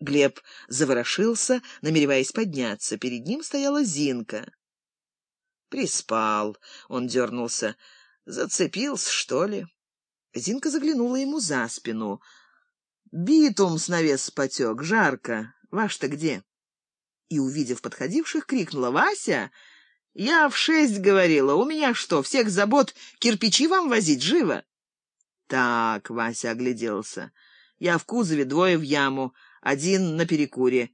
Глеб заворошился, намереваясь подняться. Перед ним стояла Зинка. «Приспал», — он дернулся. «Зацепился, что ли?» Зинка заглянула ему за спину. «Битум с навес потек, жарко. Ваш-то где?» И, увидев подходивших, крикнула «Вася!» «Я в шесть говорила. У меня что, всех забот кирпичи вам возить живо?» «Так», — Вася огляделся. «Я в кузове, двое в яму, один на перекуре.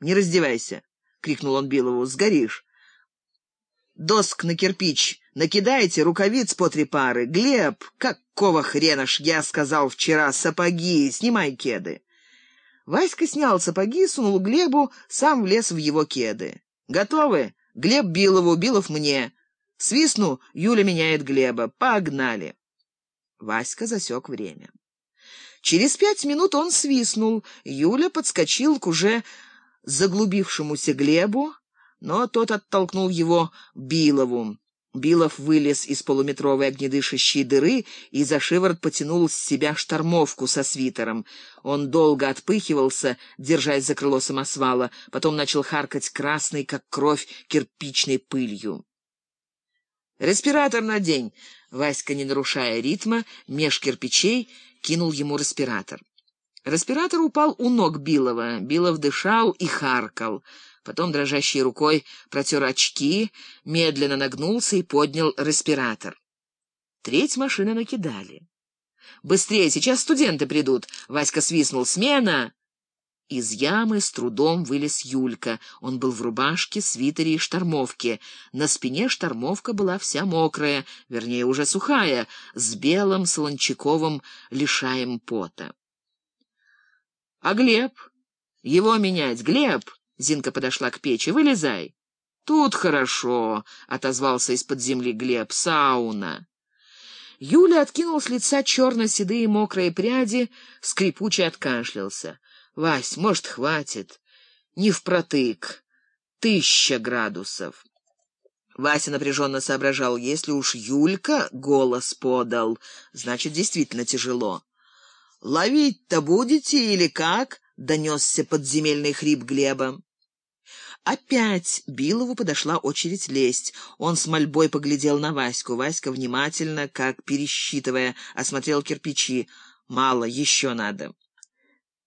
Не раздевайся!» — крикнул он Билову. «Сгоришь!» «Доск на кирпич накидайте, рукавиц по три пары. Глеб, какого хрена ж я сказал вчера, сапоги, снимай кеды!» Васька снял сапоги, сунул Глебу, сам влез в его кеды. «Готовы? Глеб Билову, Билов мне. Свистну, Юля меняет Глеба. Погнали!» Васька засек время. Через пять минут он свистнул. Юля подскочил к уже заглубившемуся Глебу, но тот оттолкнул его Билову. Билов вылез из полуметровой огнедышащей дыры и за шиворот потянул с себя штормовку со свитером. Он долго отпыхивался, держась за крыло самосвала, потом начал харкать красной, как кровь, кирпичной пылью. «Респиратор надень!» Васька, не нарушая ритма, меж кирпичей кинул ему респиратор. Респиратор упал у ног Билова. Билов дышал и харкал. Потом дрожащей рукой протер очки, медленно нагнулся и поднял респиратор. Треть машины накидали. «Быстрее, сейчас студенты придут!» — Васька свистнул. «Смена!» Из ямы с трудом вылез Юлька. Он был в рубашке, свитере и штормовке. На спине штормовка была вся мокрая, вернее, уже сухая, с белым солончаковым лишаем пота. — А Глеб? Его менять, Глеб! Зинка подошла к печи. — Вылезай. — Тут хорошо, — отозвался из-под земли Глеб. — Сауна. Юля откинул с лица черно-седые мокрые пряди, скрипуче откашлялся. Вась, может, хватит? Не впротык. Тысяча градусов. Вася напряженно соображал, если уж Юлька голос подал, значит, действительно тяжело. «Ловить-то будете или как?» — донесся подземельный хрип Глеба. Опять Билову подошла очередь лезть. Он с мольбой поглядел на Ваську. Васька внимательно, как пересчитывая, осмотрел кирпичи. «Мало, еще надо».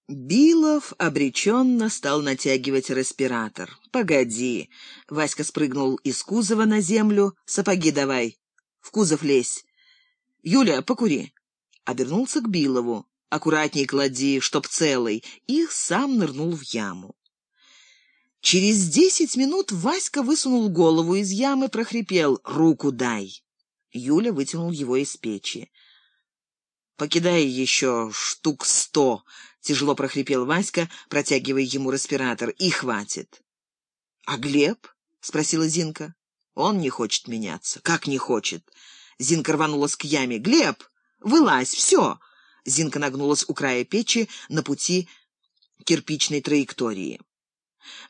Билов обреченно стал натягивать респиратор. «Погоди!» — Васька спрыгнул из кузова на землю. «Сапоги давай! В кузов лезь! Юля, покури!» Обернулся к Билову. «Аккуратней клади, чтоб целый!» И сам нырнул в яму. Через десять минут Васька высунул голову из ямы, прохрипел «Руку дай!» Юля вытянул его из печи. «Покидай еще штук сто!» — тяжело прохрипел Васька, протягивая ему респиратор. «И хватит!» «А Глеб?» — спросила Зинка. «Он не хочет меняться». «Как не хочет?» Зинка рванулась к яме. «Глеб, вылазь, все!» Зинка нагнулась у края печи на пути кирпичной траектории.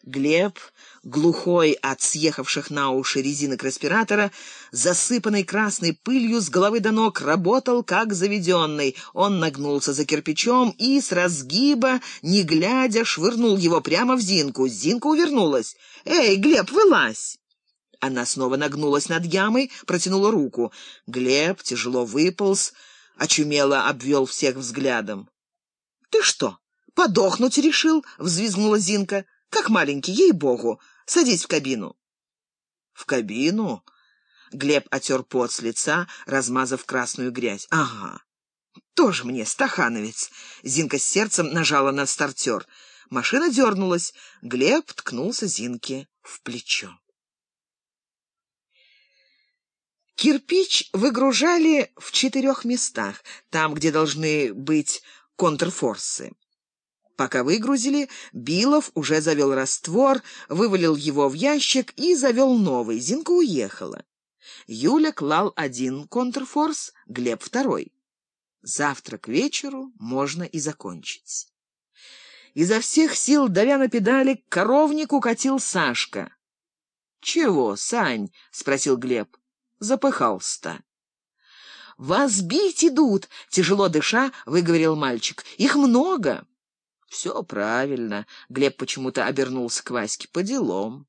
Глеб, глухой от съехавших на уши резинок респиратора, засыпанный красной пылью с головы до ног, работал как заведенный. Он нагнулся за кирпичом и с разгиба, не глядя, швырнул его прямо в Зинку. Зинка увернулась. «Эй, Глеб, вылазь!» Она снова нагнулась над ямой, протянула руку. Глеб тяжело выполз, очумело обвел всех взглядом. «Ты что, подохнуть решил?» — взвизгнула Зинка. Как маленький, ей-богу. Садись в кабину. В кабину? Глеб отер пот с лица, размазав красную грязь. Ага. Тоже мне стахановец. Зинка с сердцем нажала на стартер. Машина дернулась. Глеб ткнулся Зинке в плечо. Кирпич выгружали в четырех местах, там, где должны быть контрфорсы. Пока выгрузили, Билов уже завел раствор, вывалил его в ящик и завел новый. Зинка уехала. Юля клал один контрфорс, Глеб второй. Завтра к вечеру можно и закончить. Изо всех сил, давя на педали, к коровнику катил Сашка. — Чего, Сань? — спросил Глеб. — Запыхался-то. «Вас бить идут!» — тяжело дыша, выговорил мальчик. «Их много!» Все правильно. Глеб почему-то обернулся к Ваське по делам.